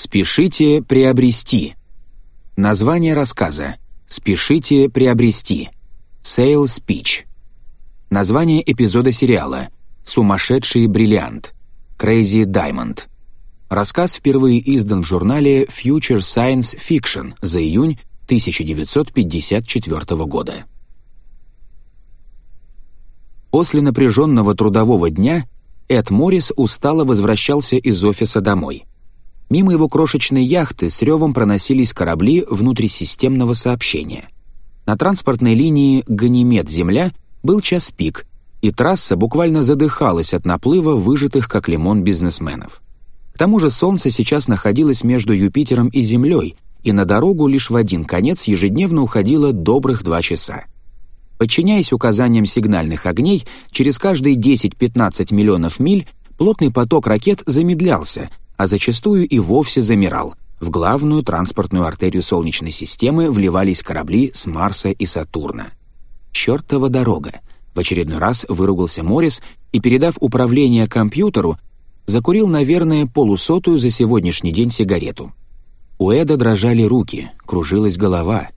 «Спешите приобрести». Название рассказа «Спешите приобрести». Sale Speech. Название эпизода сериала «Сумасшедший бриллиант». Crazy Diamond. Рассказ впервые издан в журнале Future Science Fiction за июнь 1954 года. После напряженного трудового дня Эд Моррис устало возвращался из офиса домой — Мимо его крошечной яхты с ревом проносились корабли внутрисистемного сообщения. На транспортной линии «Ганимед-Земля» был час пик, и трасса буквально задыхалась от наплыва выжатых как лимон бизнесменов. К тому же Солнце сейчас находилось между Юпитером и Землей, и на дорогу лишь в один конец ежедневно уходило добрых два часа. Подчиняясь указаниям сигнальных огней, через каждые 10-15 миллионов миль плотный поток ракет замедлялся — а зачастую и вовсе замирал. В главную транспортную артерию Солнечной системы вливались корабли с Марса и Сатурна. «Чёртова дорога!» — в очередной раз выругался Морис и, передав управление компьютеру, закурил, наверное, полусотую за сегодняшний день сигарету. У Эда дрожали руки, кружилась голова.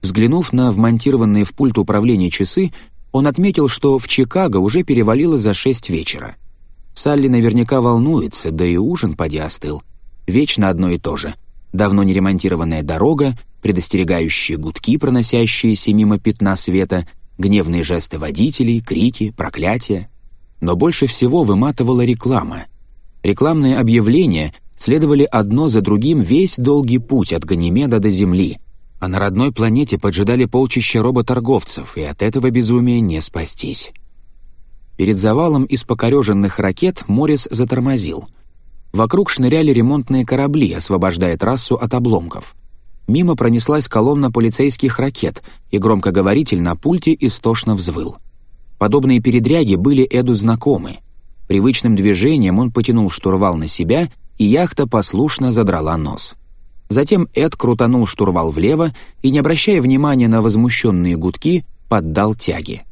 Взглянув на вмонтированные в пульт управления часы, он отметил, что в Чикаго уже перевалило за шесть вечера — Салли наверняка волнуется, да и ужин поди остыл. Вечно одно и то же. Давно не ремонтированная дорога, предостерегающие гудки, проносящиеся мимо пятна света, гневные жесты водителей, крики, проклятия. Но больше всего выматывала реклама. Рекламные объявления следовали одно за другим весь долгий путь от Ганимеда до Земли, а на родной планете поджидали полчища роботорговцев, и от этого безумия не спастись. Перед завалом из покореженных ракет Морис затормозил. Вокруг шныряли ремонтные корабли, освобождая трассу от обломков. Мимо пронеслась колонна полицейских ракет, и громкоговоритель на пульте истошно взвыл. Подобные передряги были Эду знакомы. Привычным движением он потянул штурвал на себя, и яхта послушно задрала нос. Затем Эд крутанул штурвал влево и, не обращая внимания на возмущенные гудки, поддал тяги.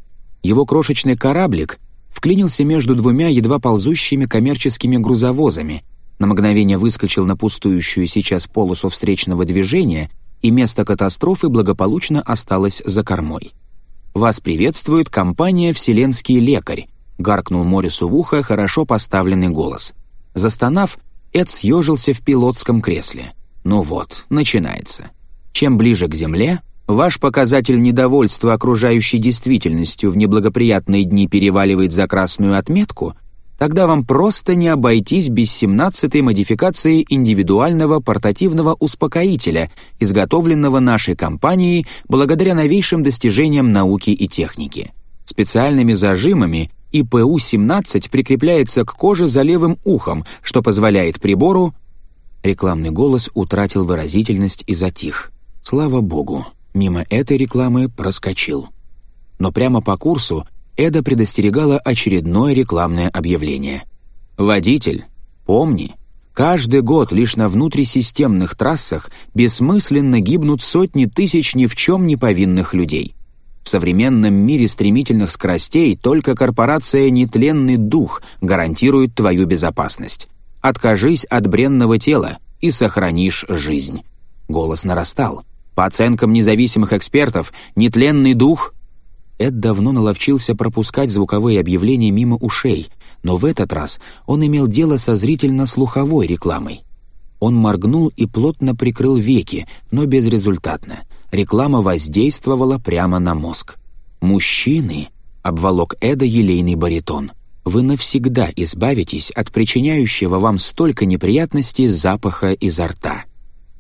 Его крошечный кораблик вклинился между двумя едва ползущими коммерческими грузовозами, на мгновение выскочил на пустующую сейчас полосу встречного движения, и место катастрофы благополучно осталось за кормой. «Вас приветствует компания «Вселенский лекарь», — гаркнул Морису в ухо хорошо поставленный голос. Застонав, Эд съежился в пилотском кресле. «Ну вот, начинается. Чем ближе к земле, Ваш показатель недовольства окружающей действительностью в неблагоприятные дни переваливает за красную отметку, тогда вам просто не обойтись без 17-й модификации индивидуального портативного успокоителя, изготовленного нашей компанией благодаря новейшим достижениям науки и техники. Специальными зажимами ИПУ-17 прикрепляется к коже за левым ухом, что позволяет прибору... Рекламный голос утратил выразительность и затих. Слава богу мимо этой рекламы проскочил. Но прямо по курсу Эда предостерегала очередное рекламное объявление. «Водитель, помни, каждый год лишь на внутрисистемных трассах бессмысленно гибнут сотни тысяч ни в чем не повинных людей». В современном мире стремительных скоростей только корпорация «Нетленный дух» гарантирует твою безопасность. Откажись от бренного тела и сохранишь жизнь. Голос нарастал. По оценкам независимых экспертов, нетленный дух... Эд давно наловчился пропускать звуковые объявления мимо ушей, но в этот раз он имел дело со зрительно-слуховой рекламой. Он моргнул и плотно прикрыл веки, но безрезультатно. Реклама воздействовала прямо на мозг. «Мужчины», — обволок Эда елейный баритон, — «вы навсегда избавитесь от причиняющего вам столько неприятностей запаха изо рта».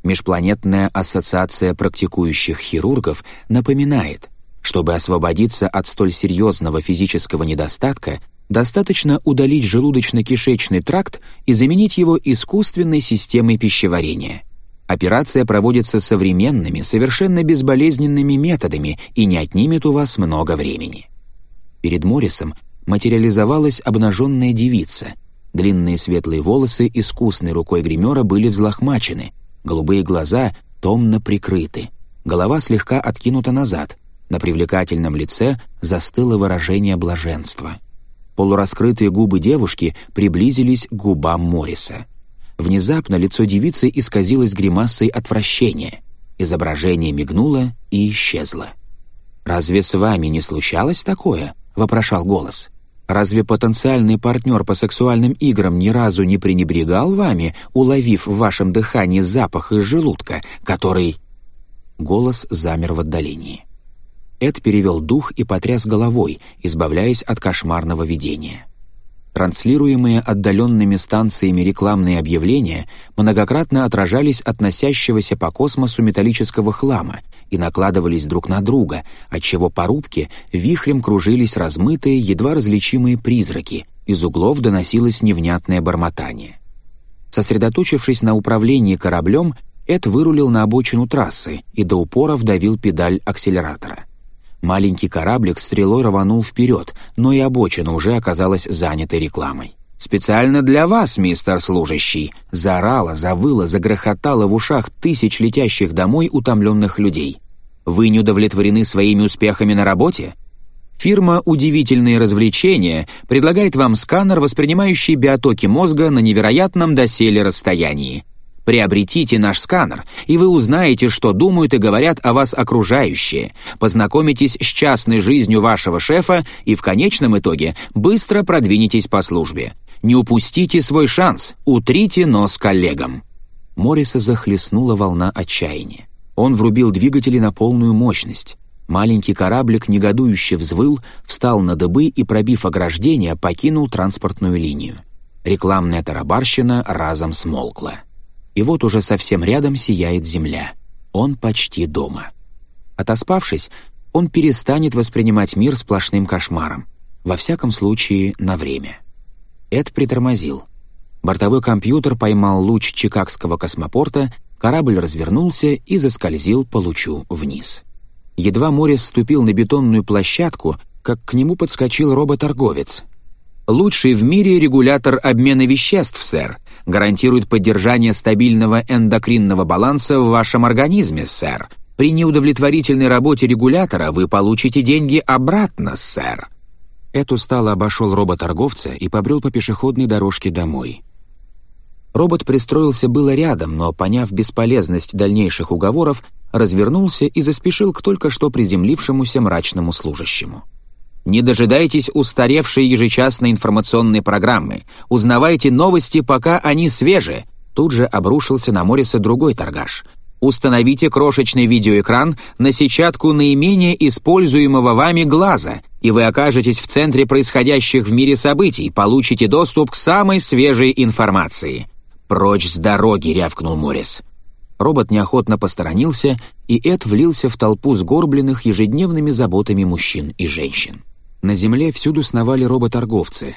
Межпланетная ассоциация практикующих хирургов напоминает, чтобы освободиться от столь серьезного физического недостатка, достаточно удалить желудочно-кишечный тракт и заменить его искусственной системой пищеварения. Операция проводится современными, совершенно безболезненными методами и не отнимет у вас много времени. Перед Моррисом материализовалась обнаженная девица. Длинные светлые волосы искусной рукой гримера были взлохмачены, голубые глаза томно прикрыты, голова слегка откинута назад, на привлекательном лице застыло выражение блаженства. Полураскрытые губы девушки приблизились к губам Морриса. Внезапно лицо девицы исказилось гримасой отвращения. Изображение мигнуло и исчезло. «Разве с вами не случалось такое?» — вопрошал голос. — Разве потенциальный партнер по сексуальным играм ни разу не пренебрегал вами, уловив в вашем дыхании запах из желудка, который...» Голос замер в отдалении. Эд перевел дух и потряс головой, избавляясь от кошмарного видения. Транслируемые отдаленными станциями рекламные объявления многократно отражались от носящегося по космосу металлического хлама и накладывались друг на друга, отчего по рубке вихрем кружились размытые, едва различимые призраки, из углов доносилось невнятное бормотание. Сосредоточившись на управлении кораблем, Эд вырулил на обочину трассы и до упора вдавил педаль акселератора — Маленький кораблик стрелой рванул вперед, но и обочина уже оказалась занятой рекламой. «Специально для вас, мистер служащий!» Заорала, завыла, загрохотала в ушах тысяч летящих домой утомленных людей. «Вы не удовлетворены своими успехами на работе? Фирма «Удивительные развлечения» предлагает вам сканер, воспринимающий биотоки мозга на невероятном доселе расстоянии. Приобретите наш сканер, и вы узнаете, что думают и говорят о вас окружающие, познакомитесь с частной жизнью вашего шефа и в конечном итоге быстро продвинетесь по службе. Не упустите свой шанс, утрите нос коллегам». Морриса захлестнула волна отчаяния. Он врубил двигатели на полную мощность. Маленький кораблик негодующе взвыл, встал на дыбы и, пробив ограждение, покинул транспортную линию. Рекламная тарабарщина разом смолкла и вот уже совсем рядом сияет земля. Он почти дома. Отоспавшись, он перестанет воспринимать мир сплошным кошмаром. Во всяком случае, на время. Эд притормозил. Бортовой компьютер поймал луч Чикагского космопорта, корабль развернулся и заскользил по лучу вниз. Едва Морис ступил на бетонную площадку, как к нему подскочил робот-торговец. Лучший в мире регулятор обмена веществ, сэр, гарантирует поддержание стабильного эндокринного баланса в вашем организме, сэр. При неудовлетворительной работе регулятора вы получите деньги обратно, сэр. Эд стало обошел робот-торговца и побрел по пешеходной дорожке домой. Робот пристроился было рядом, но, поняв бесполезность дальнейших уговоров, развернулся и заспешил к только что приземлившемуся мрачному служащему. Не дожидайтесь устаревшей ежечасной информационной программы. Узнавайте новости, пока они свежи. Тут же обрушился на Мориса другой торгаш. Установите крошечный видеоэкран на сетчатку наименее используемого вами глаза, и вы окажетесь в центре происходящих в мире событий, получите доступ к самой свежей информации. «Прочь с дороги!» — рявкнул Морис. Робот неохотно посторонился, и Эд влился в толпу сгорбленных ежедневными заботами мужчин и женщин. На земле всюду сновали роботорговцы.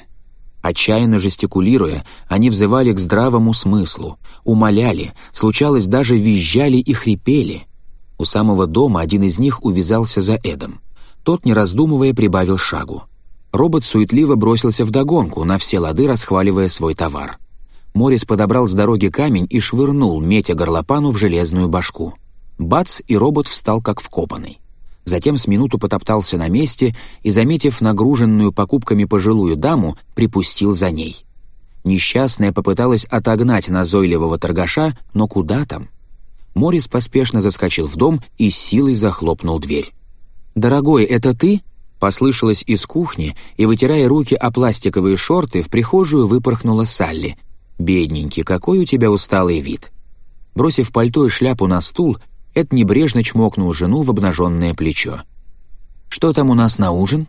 Отчаянно жестикулируя, они взывали к здравому смыслу, умоляли, случалось даже визжали и хрипели. У самого дома один из них увязался за Эдом. Тот, не раздумывая, прибавил шагу. Робот суетливо бросился вдогонку, на все лады расхваливая свой товар. Морис подобрал с дороги камень и швырнул, метя горлопану в железную башку. Бац, и робот встал как вкопанный затем с минуту потоптался на месте и, заметив нагруженную покупками пожилую даму, припустил за ней. Несчастная попыталась отогнать назойливого торгаша, но куда там? Морис поспешно заскочил в дом и силой захлопнул дверь. «Дорогой, это ты?» Послышалось из кухни, и, вытирая руки о пластиковые шорты, в прихожую выпорхнула Салли. «Бедненький, какой у тебя усталый вид!» Бросив пальто и шляпу на стул, Эд небрежно чмокнул жену в обнаженное плечо. «Что там у нас на ужин?»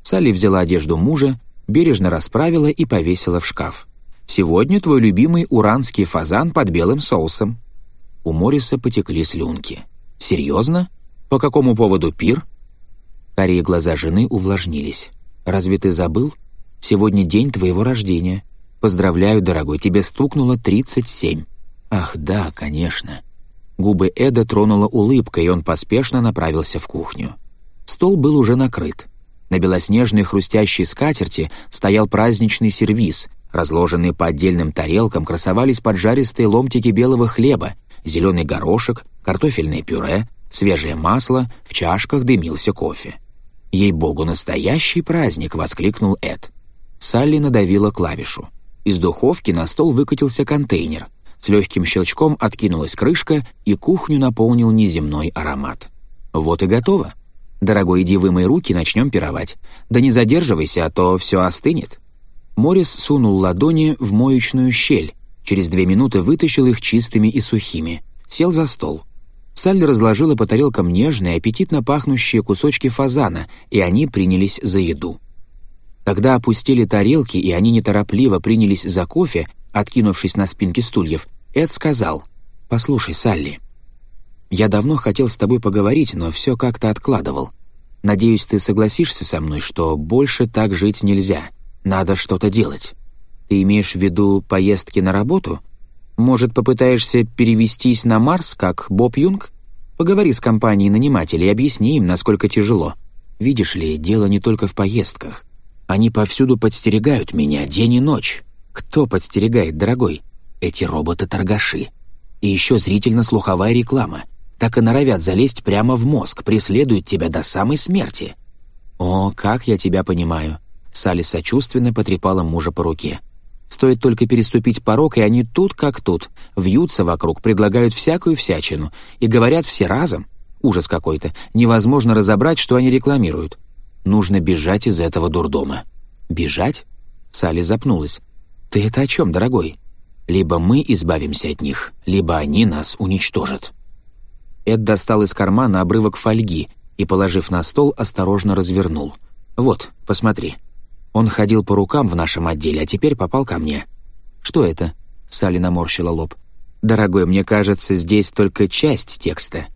Салли взяла одежду мужа, бережно расправила и повесила в шкаф. «Сегодня твой любимый уранский фазан под белым соусом». У Мориса потекли слюнки. «Серьезно? По какому поводу пир?» Карие глаза жены увлажнились. «Разве ты забыл? Сегодня день твоего рождения. Поздравляю, дорогой, тебе стукнуло 37». «Ах, да, конечно. Губы Эда тронула улыбка, и он поспешно направился в кухню. Стол был уже накрыт. На белоснежной хрустящей скатерти стоял праздничный сервиз. Разложенные по отдельным тарелкам красовались поджаристые ломтики белого хлеба, зеленый горошек, картофельное пюре, свежее масло, в чашках дымился кофе. «Ей-богу, настоящий праздник!» — воскликнул Эд. Салли надавила клавишу. Из духовки на стол выкатился контейнер. С легким щелчком откинулась крышка, и кухню наполнил неземной аромат. «Вот и готово. Дорогой, иди вымой руки, начнем пировать. Да не задерживайся, а то все остынет». Морис сунул ладони в моечную щель, через две минуты вытащил их чистыми и сухими, сел за стол. Салли разложила по тарелкам нежные, аппетитно пахнущие кусочки фазана, и они принялись за еду. Когда опустили тарелки, и они неторопливо принялись за кофе, откинувшись на спинке стульев, Эд сказал, «Послушай, Салли, я давно хотел с тобой поговорить, но все как-то откладывал. Надеюсь, ты согласишься со мной, что больше так жить нельзя. Надо что-то делать. Ты имеешь в виду поездки на работу? Может, попытаешься перевестись на Марс, как Боб Юнг? Поговори с компанией нанимателей, и объясни им, насколько тяжело. Видишь ли, дело не только в поездках. Они повсюду подстерегают меня день и ночь. Кто подстерегает, дорогой? Эти роботы-торгаши. И еще зрительно-слуховая реклама. Так и норовят залезть прямо в мозг, преследуют тебя до самой смерти. О, как я тебя понимаю. Салли сочувственно потрепала мужа по руке. Стоит только переступить порог, и они тут как тут, вьются вокруг, предлагают всякую всячину, и говорят все разом. Ужас какой-то, невозможно разобрать, что они рекламируют. Нужно бежать из этого дурдома. Бежать? Салли запнулась. «Ты это о чем, дорогой? Либо мы избавимся от них, либо они нас уничтожат». Эд достал из кармана обрывок фольги и, положив на стол, осторожно развернул. «Вот, посмотри. Он ходил по рукам в нашем отделе, а теперь попал ко мне». «Что это?» — Салли наморщила лоб. «Дорогой, мне кажется, здесь только часть текста.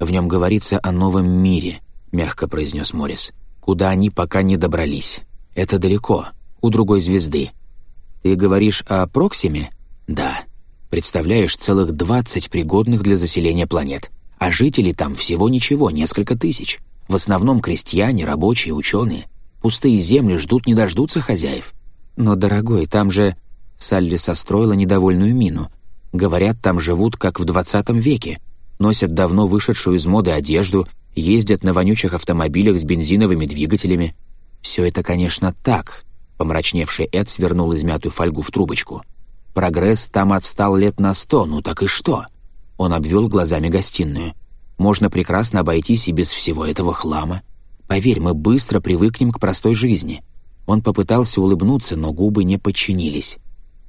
В нем говорится о новом мире», — мягко произнес Моррис. «Куда они пока не добрались. Это далеко, у другой звезды. «Ты говоришь о Проксиме?» «Да. Представляешь, целых 20 пригодных для заселения планет. А жителей там всего ничего, несколько тысяч. В основном крестьяне, рабочие, ученые. Пустые земли ждут не дождутся хозяев. Но, дорогой, там же...» Салли состроила недовольную мину. «Говорят, там живут, как в 20 веке. Носят давно вышедшую из моды одежду, ездят на вонючих автомобилях с бензиновыми двигателями. Все это, конечно, так, Помрачневший Эд свернул измятую фольгу в трубочку. «Прогресс там отстал лет на сто, ну так и что?» Он обвел глазами гостиную. «Можно прекрасно обойтись и без всего этого хлама. Поверь, мы быстро привыкнем к простой жизни». Он попытался улыбнуться, но губы не подчинились.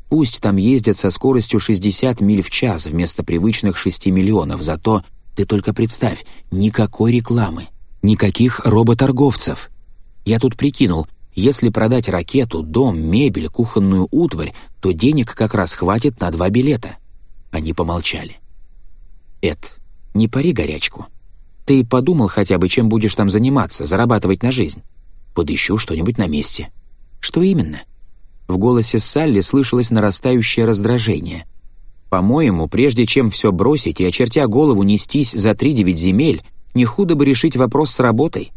Пусть там ездят со скоростью 60 миль в час вместо привычных 6 миллионов, зато ты только представь, никакой рекламы, никаких роботорговцев. Я тут прикинул, если продать ракету, дом, мебель, кухонную утварь, то денег как раз хватит на два билета. Они помолчали. «Эд, не пари горячку. Ты подумал хотя бы, чем будешь там заниматься, зарабатывать на жизнь? Подыщу что-нибудь на месте». «Что именно?» В голосе Салли слышалось нарастающее раздражение. «По-моему, прежде чем все бросить и, очертя голову, нестись за три девять земель, не худо бы решить вопрос с работой.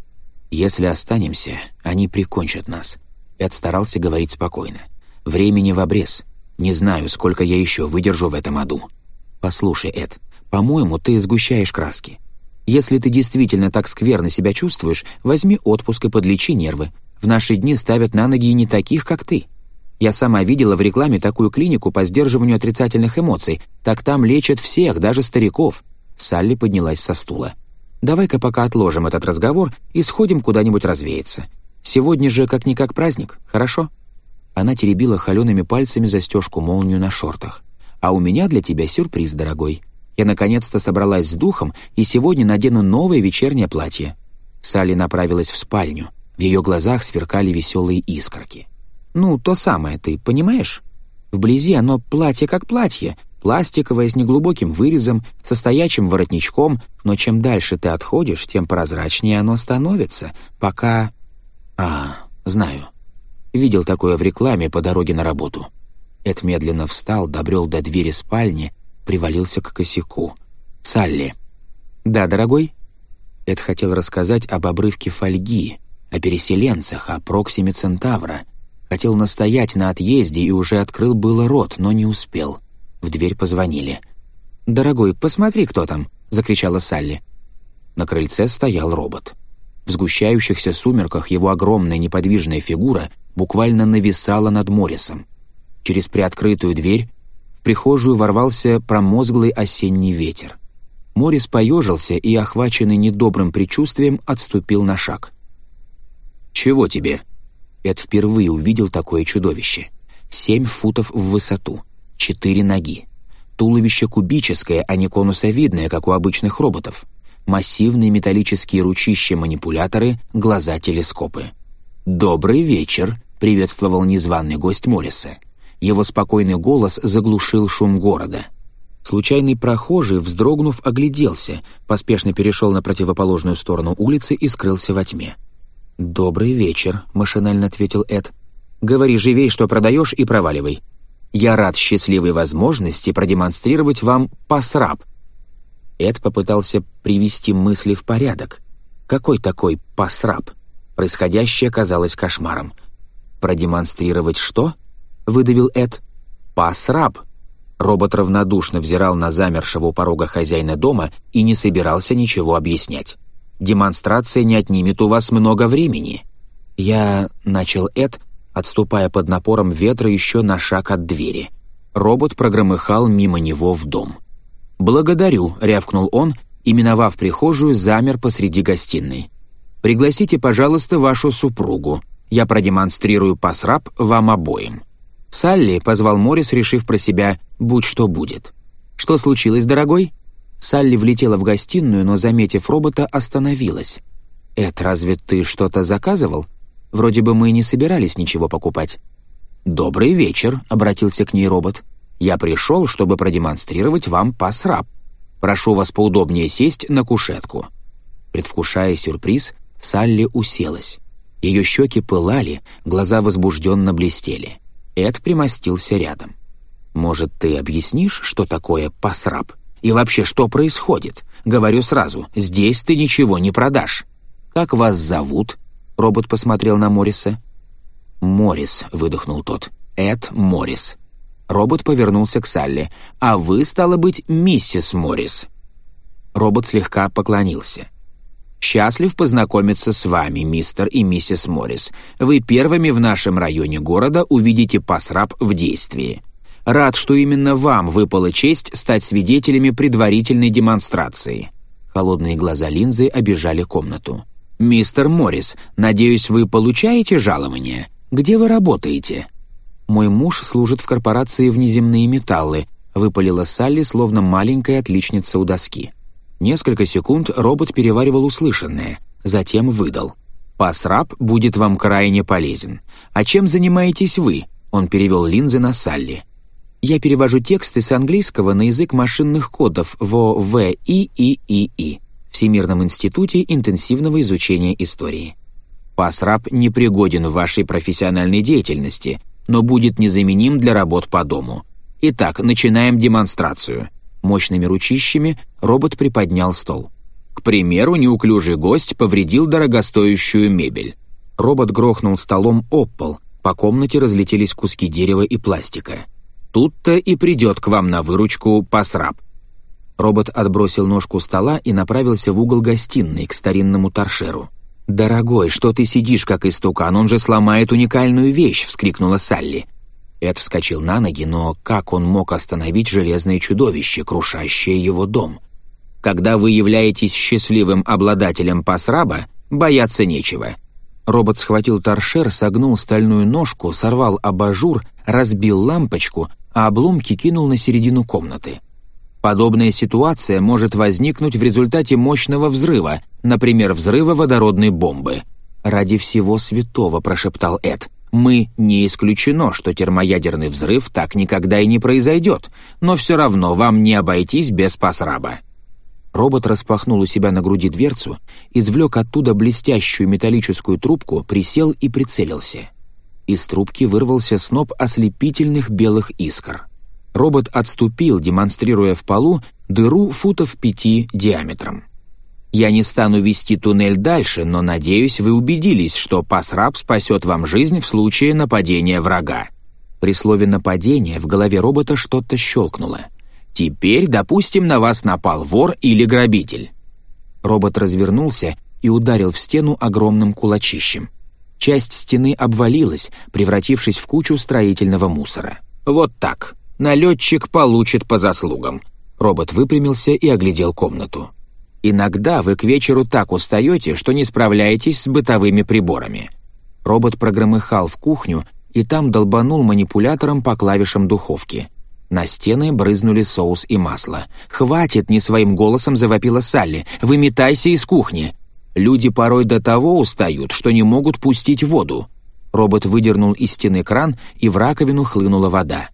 Если останемся, они прикончат нас. Эд старался говорить спокойно. Времени в обрез. Не знаю, сколько я еще выдержу в этом аду. Послушай, Эд, по-моему, ты сгущаешь краски. Если ты действительно так скверно себя чувствуешь, возьми отпуск и подлечи нервы. В наши дни ставят на ноги и не таких, как ты. Я сама видела в рекламе такую клинику по сдерживанию отрицательных эмоций. Так там лечат всех, даже стариков. Салли поднялась со стула. Давай-ка пока отложим этот разговор и сходим куда-нибудь развеяться. Сегодня же как-никак праздник, хорошо?» Она теребила холеными пальцами застежку-молнию на шортах. «А у меня для тебя сюрприз, дорогой. Я наконец-то собралась с духом и сегодня надену новое вечернее платье». Салли направилась в спальню. В ее глазах сверкали веселые искорки. «Ну, то самое, ты понимаешь? Вблизи оно платье как платье, пластиковая с неглубоким вырезом, со стоячим воротничком, но чем дальше ты отходишь, тем прозрачнее оно становится, пока... А, знаю. Видел такое в рекламе по дороге на работу. Эд медленно встал, добрел до двери спальни, привалился к косяку. «Салли». «Да, дорогой?» Эд хотел рассказать об обрывке фольги, о переселенцах, о Проксиме Центавра. Хотел настоять на отъезде и уже открыл было рот, но не успел. В дверь позвонили. «Дорогой, посмотри, кто там!» — закричала Салли. На крыльце стоял робот. В сгущающихся сумерках его огромная неподвижная фигура буквально нависала над Моррисом. Через приоткрытую дверь в прихожую ворвался промозглый осенний ветер. Морис поежился и, охваченный недобрым предчувствием, отступил на шаг. «Чего тебе?» Эд впервые увидел такое чудовище. Семь футов в высоту — Четыре ноги. Туловище кубическое, а не конусовидное, как у обычных роботов. Массивные металлические ручища-манипуляторы, глаза-телескопы. «Добрый вечер», — приветствовал незваный гость Морриса. Его спокойный голос заглушил шум города. Случайный прохожий, вздрогнув, огляделся, поспешно перешел на противоположную сторону улицы и скрылся во тьме. «Добрый вечер», — машинально ответил Эд. «Говори живей, что продаешь, и проваливай я рад счастливой возможности продемонстрировать вам пасраб». Эд попытался привести мысли в порядок. Какой такой пасраб? Происходящее казалось кошмаром. «Продемонстрировать что?» — выдавил Эд. «Пасраб». Робот равнодушно взирал на замершего у порога хозяина дома и не собирался ничего объяснять. «Демонстрация не отнимет у вас много времени». «Я...» — начал Эд — отступая под напором ветра еще на шаг от двери. Робот прогромыхал мимо него в дом. «Благодарю», — рявкнул он, и, миновав прихожую, замер посреди гостиной. «Пригласите, пожалуйста, вашу супругу. Я продемонстрирую пасраб вам обоим». «Салли», — позвал Морис, решив про себя, «будь что будет». «Что случилось, дорогой?» Салли влетела в гостиную, но, заметив робота, остановилась. «Эд, разве ты что-то заказывал?» Вроде бы мы и не собирались ничего покупать. «Добрый вечер», — обратился к ней робот. «Я пришел, чтобы продемонстрировать вам пасраб. Прошу вас поудобнее сесть на кушетку». Предвкушая сюрприз, Салли уселась. Ее щеки пылали, глаза возбужденно блестели. Эд примостился рядом. «Может, ты объяснишь, что такое пасраб? И вообще, что происходит? Говорю сразу, здесь ты ничего не продашь. Как вас зовут? — робот посмотрел на Морриса. «Моррис», — выдохнул тот. «Эд Моррис». Робот повернулся к Салли. «А вы, стало быть, миссис Моррис». Робот слегка поклонился. «Счастлив познакомиться с вами, мистер и миссис Моррис. Вы первыми в нашем районе города увидите пасраб в действии. Рад, что именно вам выпала честь стать свидетелями предварительной демонстрации». Холодные глаза линзы обижали комнату. «Мистер Моррис, надеюсь, вы получаете жалование? Где вы работаете?» «Мой муж служит в корпорации «Внеземные металлы», — выпалила Салли, словно маленькая отличница у доски. Несколько секунд робот переваривал услышанное, затем выдал. «Пасраб будет вам крайне полезен. А чем занимаетесь вы?» — он перевел линзы на Салли. «Я перевожу тексты с английского на язык машинных кодов ВОВИИИИ», Всемирном институте интенсивного изучения истории. Пасраб не пригоден в вашей профессиональной деятельности, но будет незаменим для работ по дому. Итак, начинаем демонстрацию. Мощными ручищами робот приподнял стол. К примеру, неуклюжий гость повредил дорогостоящую мебель. Робот грохнул столом об пол, по комнате разлетелись куски дерева и пластика. Тут-то и придет к вам на выручку Пасраб — Робот отбросил ножку стола и направился в угол гостиной, к старинному торшеру. «Дорогой, что ты сидишь, как истукан? Он же сломает уникальную вещь!» — вскрикнула Салли. Эд вскочил на ноги, но как он мог остановить железное чудовище, крушащее его дом? Когда вы являетесь счастливым обладателем пасраба, бояться нечего. Робот схватил торшер, согнул стальную ножку, сорвал абажур, разбил лампочку, а обломки кинул на середину комнаты — Подобная ситуация может возникнуть в результате мощного взрыва, например, взрыва водородной бомбы. «Ради всего святого», — прошептал Эд. «Мы не исключено, что термоядерный взрыв так никогда и не произойдет, но все равно вам не обойтись без пасраба». Робот распахнул у себя на груди дверцу, извлек оттуда блестящую металлическую трубку, присел и прицелился. Из трубки вырвался сноп ослепительных белых искр робот отступил, демонстрируя в полу дыру футов пяти диаметром. Я не стану вести туннель дальше, но надеюсь, вы убедились, что пасраб спасет вам жизнь в случае нападения врага. При слове «нападение» в голове робота что-то щелкнуло. «Теперь, допустим, на вас напал вор или грабитель». Робот развернулся и ударил в стену огромным кулачищем. Часть стены обвалилась, превратившись в кучу строительного мусора. «Вот так», налетчик получит по заслугам». Робот выпрямился и оглядел комнату. «Иногда вы к вечеру так устаете, что не справляетесь с бытовыми приборами». Робот прогромыхал в кухню и там долбанул манипулятором по клавишам духовки. На стены брызнули соус и масло. «Хватит!» — не своим голосом завопила Салли. «Выметайся из кухни!» «Люди порой до того устают, что не могут пустить воду». Робот выдернул из стены кран, и в раковину хлынула вода.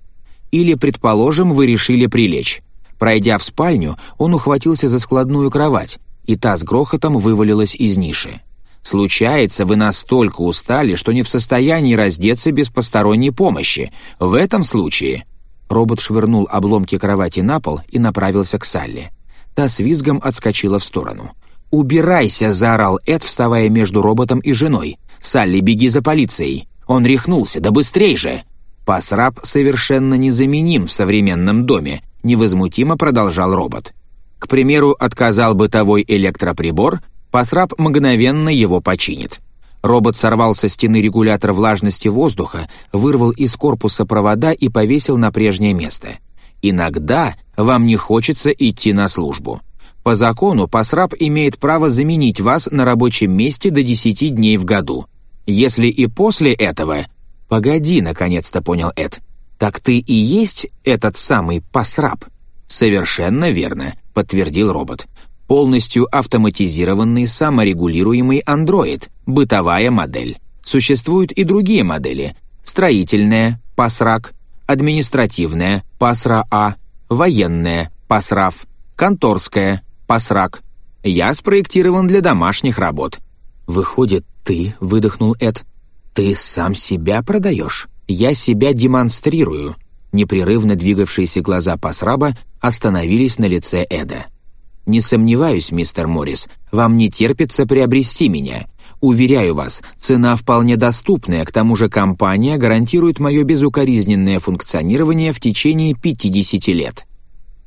Или, предположим, вы решили прилечь. Пройдя в спальню, он ухватился за складную кровать, и та с грохотом вывалилась из ниши. Случается, вы настолько устали, что не в состоянии раздеться без посторонней помощи. В этом случае...» Робот швырнул обломки кровати на пол и направился к Салли. Та с визгом отскочила в сторону. «Убирайся!» — заорал Эд, вставая между роботом и женой. «Салли, беги за полицией! Он рехнулся, да быстрей же!» Пасраб совершенно незаменим в современном доме, невозмутимо продолжал робот. К примеру, отказал бытовой электроприбор, Пасраб мгновенно его починит. Робот сорвал со стены регулятор влажности воздуха, вырвал из корпуса провода и повесил на прежнее место. Иногда вам не хочется идти на службу. По закону Пасраб имеет право заменить вас на рабочем месте до 10 дней в году. Если и после этого «Погоди», — наконец-то понял Эд. «Так ты и есть этот самый посраб?» «Совершенно верно», — подтвердил робот. «Полностью автоматизированный саморегулируемый андроид, бытовая модель. Существуют и другие модели. Строительная, пасрак, административная, пасра-а, военная, пасрав, конторская, пасрак. Я спроектирован для домашних работ». «Выходит, ты», — выдохнул Эд, — «Ты сам себя продаешь? Я себя демонстрирую!» Непрерывно двигавшиеся глаза Пасраба остановились на лице Эда. «Не сомневаюсь, мистер Моррис, вам не терпится приобрести меня. Уверяю вас, цена вполне доступная, к тому же компания гарантирует мое безукоризненное функционирование в течение 50 лет».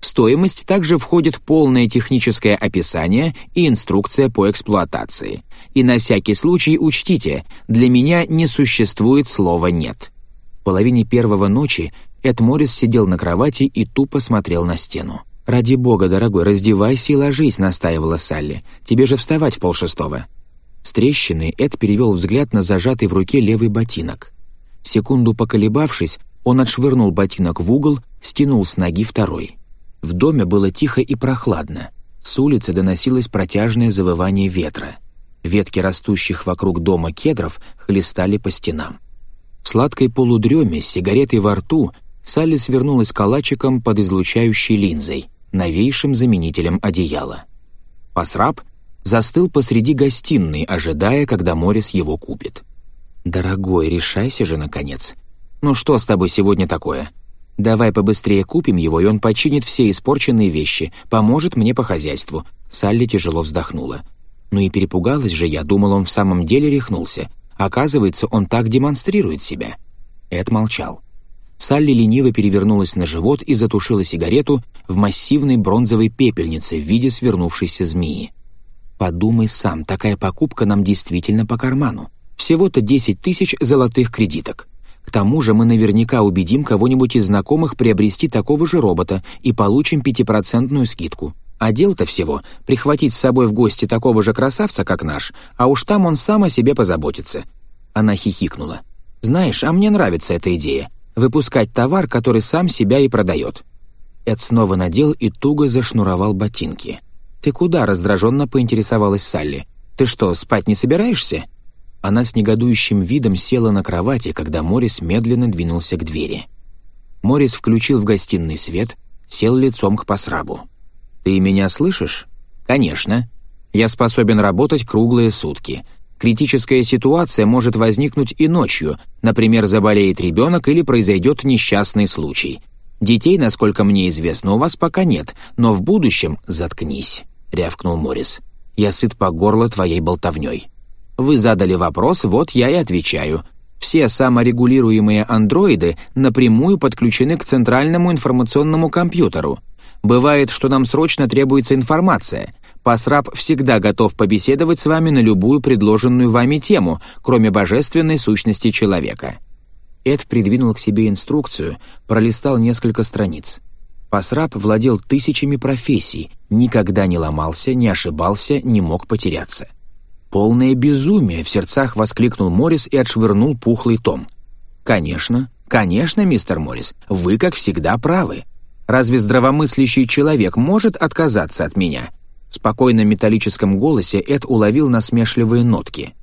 Стоимость также входит полное техническое описание и инструкция по эксплуатации. И на всякий случай учтите, для меня не существует слова «нет». В половине первого ночи Эд Моррис сидел на кровати и тупо смотрел на стену. «Ради бога, дорогой, раздевайся и ложись», — настаивала Салли. «Тебе же вставать в полшестого». С трещины Эд перевел взгляд на зажатый в руке левый ботинок. Секунду поколебавшись, он отшвырнул ботинок в угол, стянул с ноги второй. В доме было тихо и прохладно. С улицы доносилось протяжное завывание ветра. Ветки растущих вокруг дома кедров хлестали по стенам. В сладкой полудреме с сигаретой во рту Салли свернулась калачиком под излучающей линзой, новейшим заменителем одеяла. Посраб застыл посреди гостиной, ожидая, когда Морис его купит. «Дорогой, решайся же, наконец. Ну что с тобой сегодня такое? Давай побыстрее купим его, и он починит все испорченные вещи, поможет мне по хозяйству». Салли тяжело вздохнула. Ну и перепугалась же я, думал, он в самом деле рехнулся. Оказывается, он так демонстрирует себя. Эд молчал. Салли лениво перевернулась на живот и затушила сигарету в массивной бронзовой пепельнице в виде свернувшейся змеи. «Подумай сам, такая покупка нам действительно по карману. Всего-то 10 тысяч золотых кредиток. К тому же мы наверняка убедим кого-нибудь из знакомых приобрести такого же робота и получим пятипроцентную скидку. А дел-то всего — прихватить с собой в гости такого же красавца, как наш, а уж там он сам о себе позаботится». Она хихикнула. «Знаешь, а мне нравится эта идея — выпускать товар, который сам себя и продает». Эд снова надел и туго зашнуровал ботинки. «Ты куда?» — раздраженно поинтересовалась Салли. «Ты что, спать не собираешься?» Она с негодующим видом села на кровати, когда Морис медленно двинулся к двери. Морис включил в гостиный свет, сел лицом к посрабу. «Ты меня слышишь?» «Конечно. Я способен работать круглые сутки. Критическая ситуация может возникнуть и ночью, например, заболеет ребенок или произойдет несчастный случай. Детей, насколько мне известно, у вас пока нет, но в будущем заткнись», — рявкнул Морис. «Я сыт по горло твоей болтовней». Вы задали вопрос, вот я и отвечаю. Все саморегулируемые андроиды напрямую подключены к центральному информационному компьютеру. Бывает, что нам срочно требуется информация. Пасраб всегда готов побеседовать с вами на любую предложенную вами тему, кроме божественной сущности человека. Эд придвинул к себе инструкцию, пролистал несколько страниц. Пасраб владел тысячами профессий, никогда не ломался, не ошибался, не мог потеряться. «Полное безумие!» — в сердцах воскликнул Моррис и отшвырнул пухлый том. «Конечно, конечно, мистер Моррис, вы, как всегда, правы. Разве здравомыслящий человек может отказаться от меня?» В спокойном металлическом голосе Эд уловил насмешливые нотки.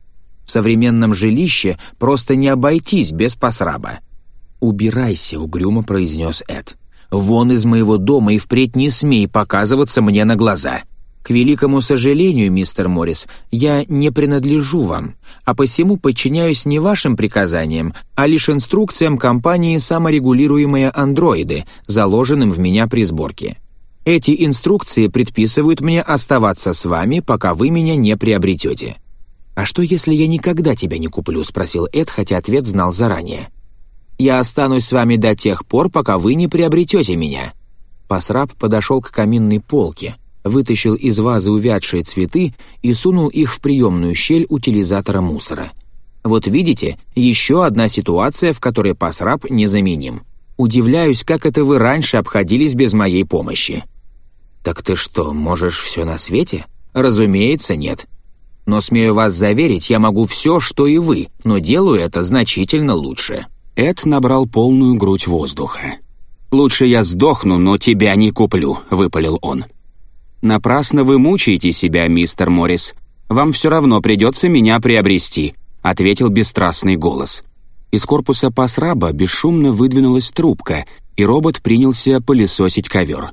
«В современном жилище просто не обойтись без посраба». «Убирайся», — угрюмо произнес Эд. «Вон из моего дома и впредь не смей показываться мне на глаза». К великому сожалению, мистер Моррис, я не принадлежу вам, а посему подчиняюсь не вашим приказаниям, а лишь инструкциям компании «Саморегулируемые андроиды», заложенным в меня при сборке. Эти инструкции предписывают мне оставаться с вами, пока вы меня не приобретете». «А что, если я никогда тебя не куплю?» — спросил Эд, хотя ответ знал заранее. «Я останусь с вами до тех пор, пока вы не приобретете меня». Посраб подошел к каминной полке — вытащил из вазы увядшие цветы и сунул их в приемную щель утилизатора мусора. Вот видите, еще одна ситуация, в которой посраб незаменим. Удивляюсь, как это вы раньше обходились без моей помощи. Так ты что, можешь все на свете? Разумеется, нет. Но смею вас заверить, я могу все, что и вы, но делаю это значительно лучше. Эд набрал полную грудь воздуха. «Лучше я сдохну, но тебя не куплю», — выпалил он. «Напрасно вы мучаете себя, мистер Моррис. Вам все равно придется меня приобрести», — ответил бесстрастный голос. Из корпуса пасраба бесшумно выдвинулась трубка, и робот принялся пылесосить ковер.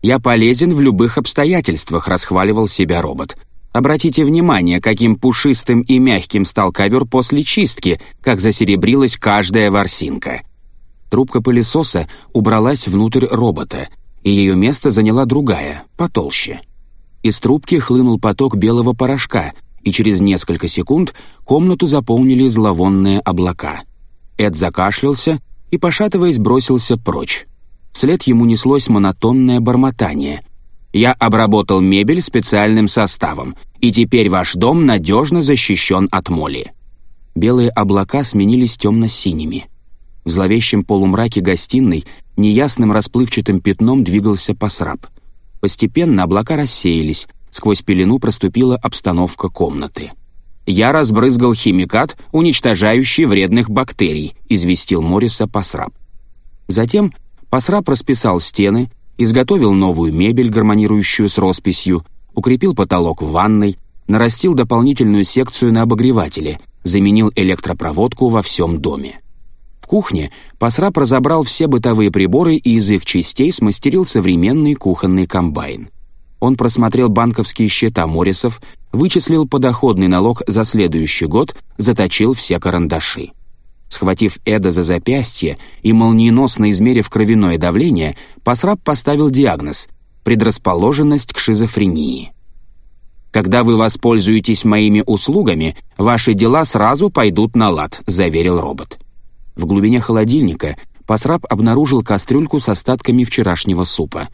«Я полезен в любых обстоятельствах», — расхваливал себя робот. Обратите внимание, каким пушистым и мягким стал ковер после чистки, как засеребрилась каждая ворсинка. Трубка пылесоса убралась внутрь робота — и ее место заняла другая, потолще. Из трубки хлынул поток белого порошка, и через несколько секунд комнату заполнили зловонные облака. Эд закашлялся и, пошатываясь, бросился прочь. Вслед ему неслось монотонное бормотание. «Я обработал мебель специальным составом, и теперь ваш дом надежно защищен от моли». Белые облака сменились темно-синими — в зловещем полумраке гостиной неясным расплывчатым пятном двигался посрап. Постепенно облака рассеялись, сквозь пелену проступила обстановка комнаты. «Я разбрызгал химикат, уничтожающий вредных бактерий», — известил Морриса посрап. Затем посрап расписал стены, изготовил новую мебель, гармонирующую с росписью, укрепил потолок в ванной, нарастил дополнительную секцию на обогревателе, заменил электропроводку во всем доме. В кухне Пасраб разобрал все бытовые приборы и из их частей смастерил современный кухонный комбайн. Он просмотрел банковские счета Морисов, вычислил подоходный налог за следующий год, заточил все карандаши. Схватив Эда за запястье и молниеносно измерив кровяное давление, Пасраб поставил диагноз — предрасположенность к шизофрении. «Когда вы воспользуетесь моими услугами, ваши дела сразу пойдут на лад», — заверил робот. В глубине холодильника Пасраб обнаружил кастрюльку с остатками вчерашнего супа.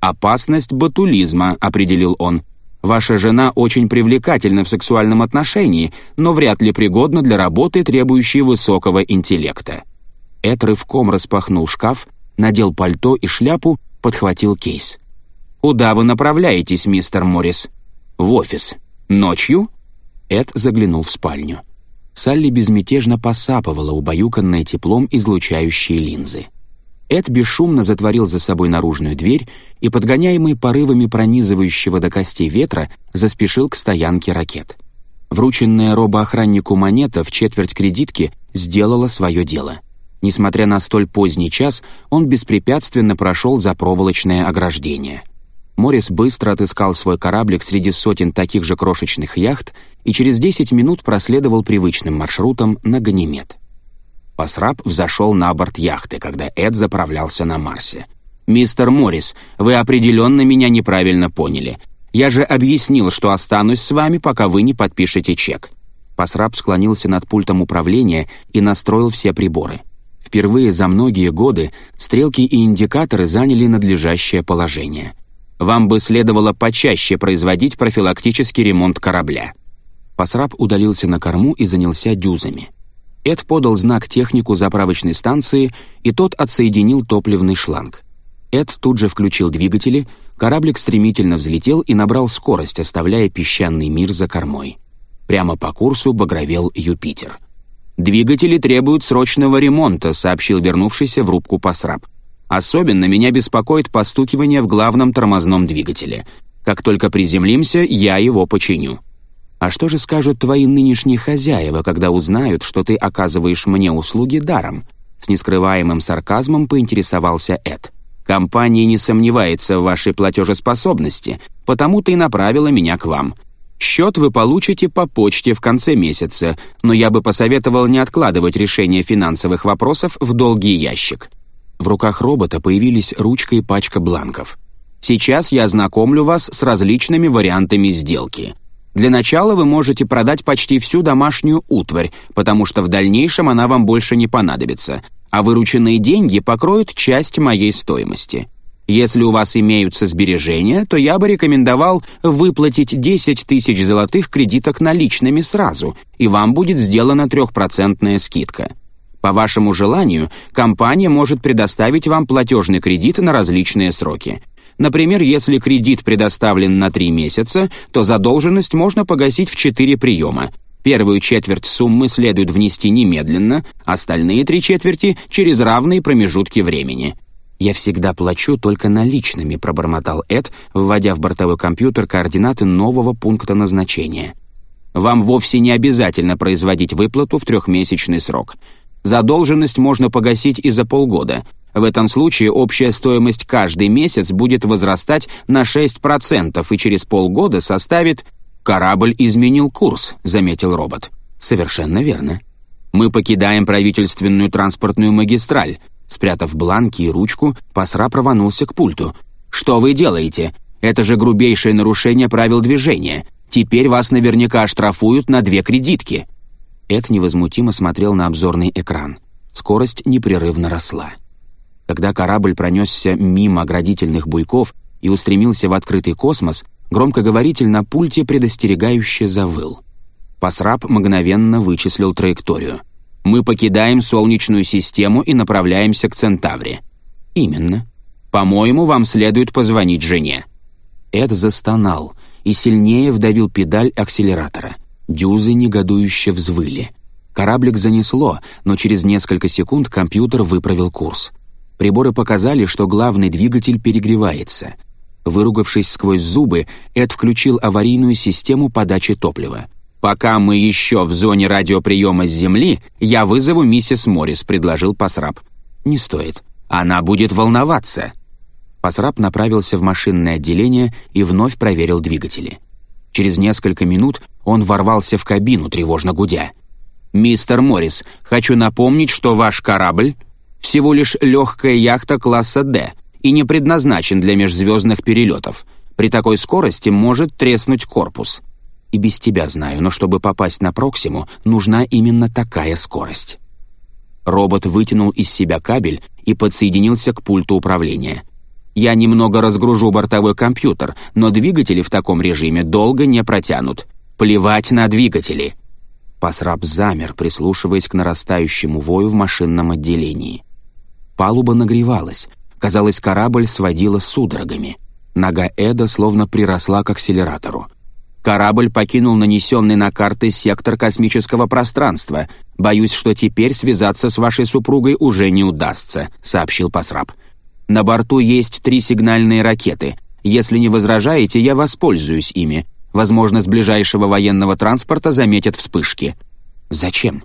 «Опасность батулизма», — определил он. «Ваша жена очень привлекательна в сексуальном отношении, но вряд ли пригодна для работы, требующей высокого интеллекта». Эд рывком распахнул шкаф, надел пальто и шляпу, подхватил кейс. «Куда вы направляетесь, мистер Моррис?» «В офис. Ночью?» Эд заглянул в спальню. Салли безмятежно посапывала, убаюканная теплом излучающие линзы. Эд бесшумно затворил за собой наружную дверь и, подгоняемый порывами пронизывающего до костей ветра, заспешил к стоянке ракет. Врученная робоохраннику монета в четверть кредитки сделала свое дело. Несмотря на столь поздний час, он беспрепятственно прошел за проволочное ограждение — Морис быстро отыскал свой кораблик среди сотен таких же крошечных яхт и через 10 минут проследовал привычным маршрутом на Ганимед. Пасраб взошел на борт яхты, когда Эд заправлялся на Марсе. «Мистер Моррис, вы определенно меня неправильно поняли. Я же объяснил, что останусь с вами, пока вы не подпишете чек». Пасраб склонился над пультом управления и настроил все приборы. Впервые за многие годы стрелки и индикаторы заняли надлежащее положение — вам бы следовало почаще производить профилактический ремонт корабля». Посраб удалился на корму и занялся дюзами. Эд подал знак технику заправочной станции, и тот отсоединил топливный шланг. Эд тут же включил двигатели, кораблик стремительно взлетел и набрал скорость, оставляя песчаный мир за кормой. Прямо по курсу багровел Юпитер. «Двигатели требуют срочного ремонта», — сообщил вернувшийся в рубку Посраб. Особенно меня беспокоит постукивание в главном тормозном двигателе. Как только приземлимся, я его починю. А что же скажут твои нынешние хозяева, когда узнают, что ты оказываешь мне услуги даром? С нескрываемым сарказмом поинтересовался Эд. Компания не сомневается в вашей платежеспособности, потому-то и направила меня к вам. Счет вы получите по почте в конце месяца, но я бы посоветовал не откладывать решение финансовых вопросов в долгий ящик. В руках робота появились ручка и пачка бланков. «Сейчас я ознакомлю вас с различными вариантами сделки. Для начала вы можете продать почти всю домашнюю утварь, потому что в дальнейшем она вам больше не понадобится, а вырученные деньги покроют часть моей стоимости». Если у вас имеются сбережения, то я бы рекомендовал выплатить 10 тысяч золотых кредиток наличными сразу, и вам будет сделана трехпроцентная скидка. По вашему желанию, компания может предоставить вам платежный кредит на различные сроки. Например, если кредит предоставлен на 3 месяца, то задолженность можно погасить в 4 приема. Первую четверть суммы следует внести немедленно, остальные три четверти — через равные промежутки времени. «Я всегда плачу только наличными», — пробормотал Эд, вводя в бортовой компьютер координаты нового пункта назначения. «Вам вовсе не обязательно производить выплату в трехмесячный срок. Задолженность можно погасить и за полгода. В этом случае общая стоимость каждый месяц будет возрастать на 6% и через полгода составит... «Корабль изменил курс», — заметил робот. «Совершенно верно. Мы покидаем правительственную транспортную магистраль». Спрятав бланки и ручку, Пасра рванулся к пульту. «Что вы делаете? Это же грубейшее нарушение правил движения. Теперь вас наверняка оштрафуют на две кредитки». Эд невозмутимо смотрел на обзорный экран. Скорость непрерывно росла. Когда корабль пронесся мимо оградительных буйков и устремился в открытый космос, громкоговоритель на пульте предостерегающе завыл. Посраб мгновенно вычислил траекторию. «Мы покидаем Солнечную систему и направляемся к Центавре». «Именно. По-моему, вам следует позвонить жене». Эд застонал и сильнее вдавил педаль акселератора — Дюзы негодующе взвыли. Кораблик занесло, но через несколько секунд компьютер выправил курс. Приборы показали, что главный двигатель перегревается. Выругавшись сквозь зубы, Эд включил аварийную систему подачи топлива. «Пока мы еще в зоне радиоприема с Земли, я вызову миссис Моррис», — предложил Пасраб. «Не стоит. Она будет волноваться». Пасраб направился в машинное отделение и вновь проверил двигатели. Через несколько минут он ворвался в кабину, тревожно гудя. «Мистер Моррис, хочу напомнить, что ваш корабль — всего лишь легкая яхта класса «Д» и не предназначен для межзвездных перелетов. При такой скорости может треснуть корпус. И без тебя знаю, но чтобы попасть на Проксиму, нужна именно такая скорость». Робот вытянул из себя кабель и подсоединился к пульту управления — я немного разгружу бортовой компьютер, но двигатели в таком режиме долго не протянут. Плевать на двигатели!» Пасраб замер, прислушиваясь к нарастающему вою в машинном отделении. Палуба нагревалась. Казалось, корабль сводила судорогами. Нога Эда словно приросла к акселератору. Корабль покинул нанесенный на карты сектор космического пространства. Боюсь, что теперь связаться с вашей супругой уже не удастся», — сообщил Пасраб. На борту есть три сигнальные ракеты. Если не возражаете, я воспользуюсь ими. Возможно, с ближайшего военного транспорта заметят вспышки». «Зачем?»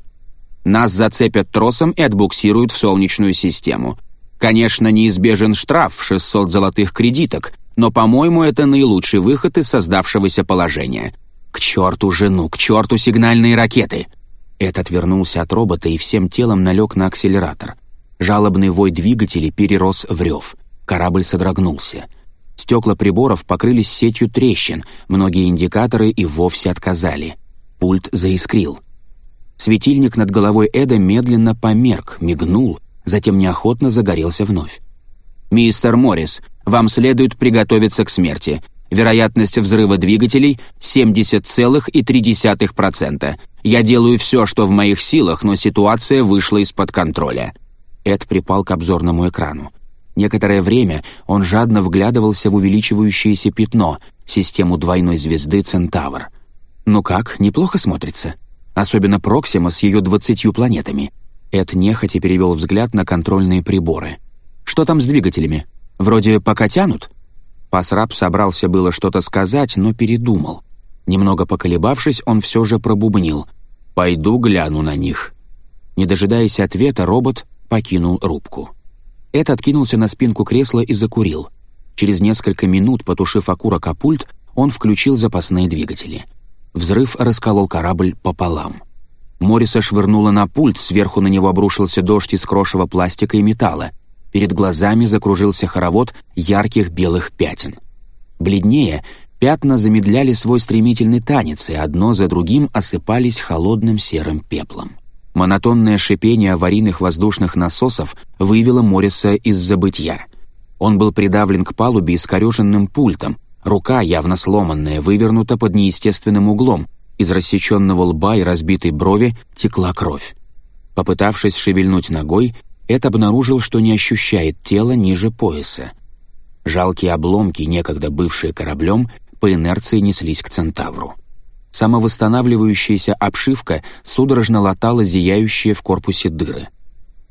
«Нас зацепят тросом и отбуксируют в Солнечную систему. Конечно, неизбежен штраф в 600 золотых кредиток, но, по-моему, это наилучший выход из создавшегося положения. К черту жену, к черту сигнальные ракеты!» Эд отвернулся от робота и всем телом налег на акселератор. Жалобный вой двигателей перерос в рев. Корабль содрогнулся. Стекла приборов покрылись сетью трещин, многие индикаторы и вовсе отказали. Пульт заискрил. Светильник над головой Эда медленно померк, мигнул, затем неохотно загорелся вновь. «Мистер Моррис, вам следует приготовиться к смерти. Вероятность взрыва двигателей — 70,3%. Я делаю все, что в моих силах, но ситуация вышла из-под контроля. Эд припал к обзорному экрану. Некоторое время он жадно вглядывался в увеличивающееся пятно, систему двойной звезды «Центавр». «Ну как, неплохо смотрится. Особенно Проксима с ее двадцатью планетами». Эд нехотя перевел взгляд на контрольные приборы. «Что там с двигателями? Вроде пока тянут?» Пасраб собрался было что-то сказать, но передумал. Немного поколебавшись, он все же пробубнил. «Пойду гляну на них». Не дожидаясь ответа, робот покинул рубку. Эд откинулся на спинку кресла и закурил. Через несколько минут, потушив окурок о пульт, он включил запасные двигатели. Взрыв расколол корабль пополам. Морриса швырнуло на пульт, сверху на него обрушился дождь из крошева пластика и металла. Перед глазами закружился хоровод ярких белых пятен. Бледнее пятна замедляли свой стремительный танец, и одно за другим осыпались холодным серым пеплом. Монотонное шипение аварийных воздушных насосов вывело Морриса из забытья. Он был придавлен к палубе искореженным пультом, рука, явно сломанная, вывернута под неестественным углом, из рассеченного лба и разбитой брови текла кровь. Попытавшись шевельнуть ногой, Эд обнаружил, что не ощущает тело ниже пояса. Жалкие обломки, некогда бывшие кораблем, по инерции неслись к Центавру. Самовосстанавливающаяся обшивка судорожно латала зияющие в корпусе дыры.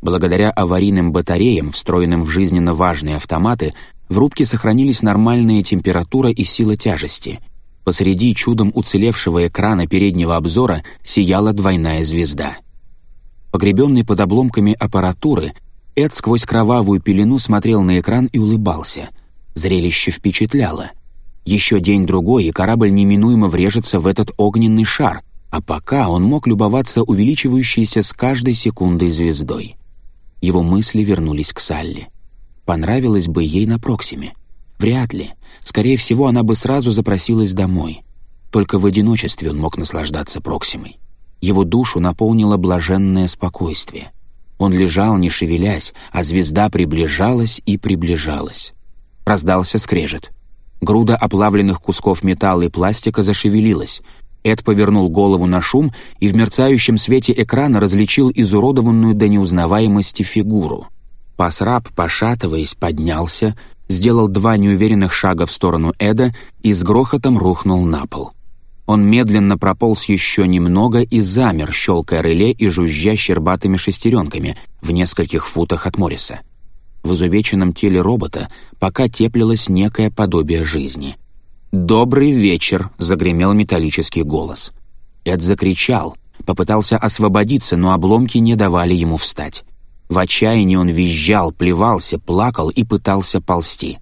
Благодаря аварийным батареям, встроенным в жизненно важные автоматы, в рубке сохранились нормальная температура и сила тяжести. Посреди чудом уцелевшего экрана переднего обзора сияла двойная звезда. Погребенный под обломками аппаратуры, Эд сквозь кровавую пелену смотрел на экран и улыбался. Зрелище впечатляло — еще день-другой, и корабль неминуемо врежется в этот огненный шар, а пока он мог любоваться увеличивающейся с каждой секундой звездой. Его мысли вернулись к Салли. Понравилось бы ей на Проксиме? Вряд ли. Скорее всего, она бы сразу запросилась домой. Только в одиночестве он мог наслаждаться Проксимой. Его душу наполнило блаженное спокойствие. Он лежал, не шевелясь, а звезда приближалась и приближалась. Раздался скрежет — Груда оплавленных кусков металла и пластика зашевелилась. Эд повернул голову на шум и в мерцающем свете экрана различил изуродованную до неузнаваемости фигуру. Пасраб, пошатываясь, поднялся, сделал два неуверенных шага в сторону Эда и с грохотом рухнул на пол. Он медленно прополз еще немного и замер, щелкая реле и жужжа щербатыми шестеренками в нескольких футах от Морриса в изувеченном теле робота пока теплилось некое подобие жизни. «Добрый вечер!» — загремел металлический голос. Эд закричал, попытался освободиться, но обломки не давали ему встать. В отчаянии он визжал, плевался, плакал и пытался ползти.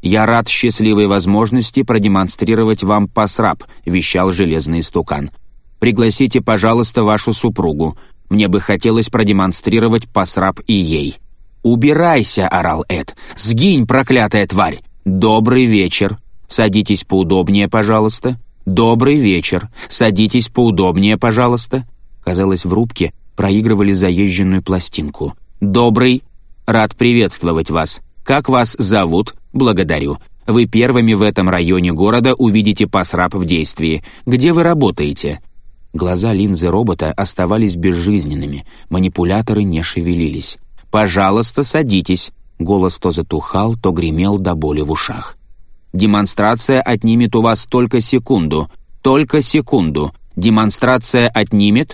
«Я рад счастливой возможности продемонстрировать вам посраб», — вещал железный стукан. «Пригласите, пожалуйста, вашу супругу. Мне бы хотелось продемонстрировать посраб и ей». «Убирайся!» — орал Эд. «Сгинь, проклятая тварь! Добрый вечер! Садитесь поудобнее, пожалуйста! Добрый вечер! Садитесь поудобнее, пожалуйста!» Казалось, в рубке проигрывали заезженную пластинку. «Добрый! Рад приветствовать вас! Как вас зовут? Благодарю! Вы первыми в этом районе города увидите посрап в действии. Где вы работаете?» Глаза линзы робота оставались безжизненными, манипуляторы не шевелились. «Пожалуйста, садитесь», — голос то затухал, то гремел до боли в ушах. «Демонстрация отнимет у вас только секунду, только секунду. Демонстрация отнимет